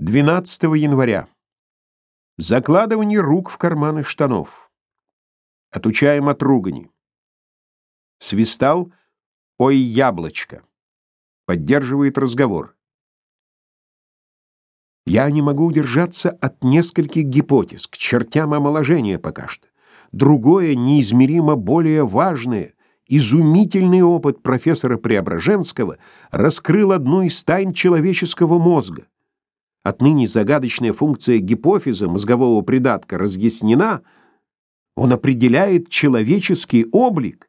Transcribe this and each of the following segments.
12 января. Закладывание рук в карманы штанов. Отучаем от ругани. Свистал «Ой, яблочко». Поддерживает разговор. Я не могу удержаться от нескольких гипотез, к чертям омоложения пока что. Другое, неизмеримо более важное, изумительный опыт профессора Преображенского раскрыл одну из тайн человеческого мозга. Отныне загадочная функция гипофиза, мозгового придатка, разъяснена. Он определяет человеческий облик.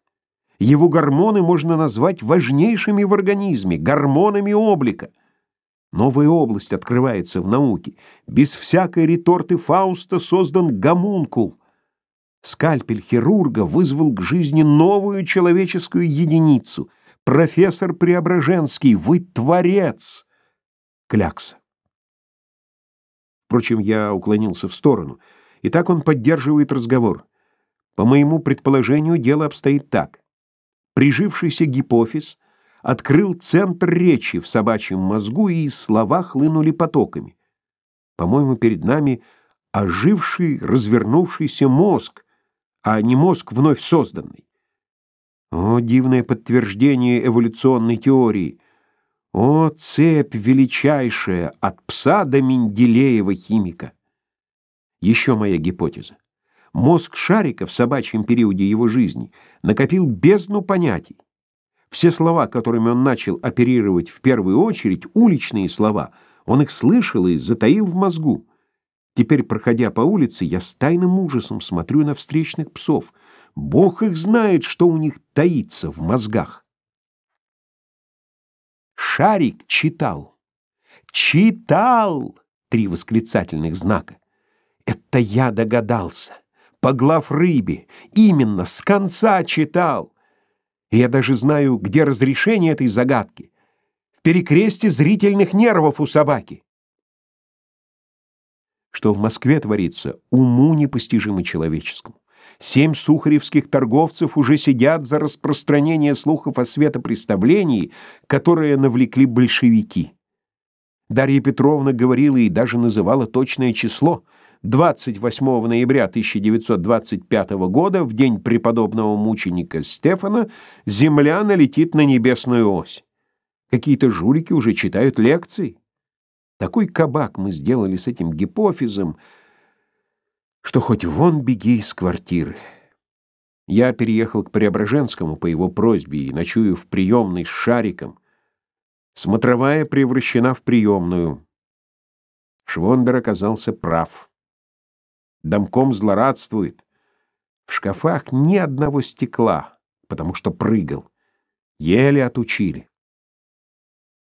Его гормоны можно назвать важнейшими в организме, гормонами облика. Новая область открывается в науке. Без всякой реторты Фауста создан гомункул. Скальпель хирурга вызвал к жизни новую человеческую единицу. Профессор Преображенский, вы творец! Клякса. Впрочем, я уклонился в сторону. И так он поддерживает разговор. По моему предположению, дело обстоит так. Прижившийся гипофиз открыл центр речи в собачьем мозгу, и слова хлынули потоками. По-моему, перед нами оживший, развернувшийся мозг, а не мозг вновь созданный. О, дивное подтверждение эволюционной теории! О, цепь величайшая от пса до Менделеева химика! Еще моя гипотеза. Мозг шарика в собачьем периоде его жизни накопил бездну понятий. Все слова, которыми он начал оперировать в первую очередь, уличные слова, он их слышал и затаил в мозгу. Теперь, проходя по улице, я с тайным ужасом смотрю на встречных псов. Бог их знает, что у них таится в мозгах. Шарик читал. Читал! Три восклицательных знака. Это я догадался. Поглав рыбе. Именно, с конца читал. И я даже знаю, где разрешение этой загадки. В перекресте зрительных нервов у собаки. Что в Москве творится, уму непостижимо человеческому. Семь сухаревских торговцев уже сидят за распространение слухов о светопреставлении, которые навлекли большевики. Дарья Петровна говорила и даже называла точное число. 28 ноября 1925 года, в день преподобного мученика Стефана, Земля налетит на небесную ось. Какие-то жулики уже читают лекции. Такой кабак мы сделали с этим гипофизом, что хоть вон беги из квартиры. Я переехал к Преображенскому по его просьбе и ночую в приемной с шариком. Смотровая превращена в приемную. Швондер оказался прав. Домком злорадствует. В шкафах ни одного стекла, потому что прыгал. Еле отучили.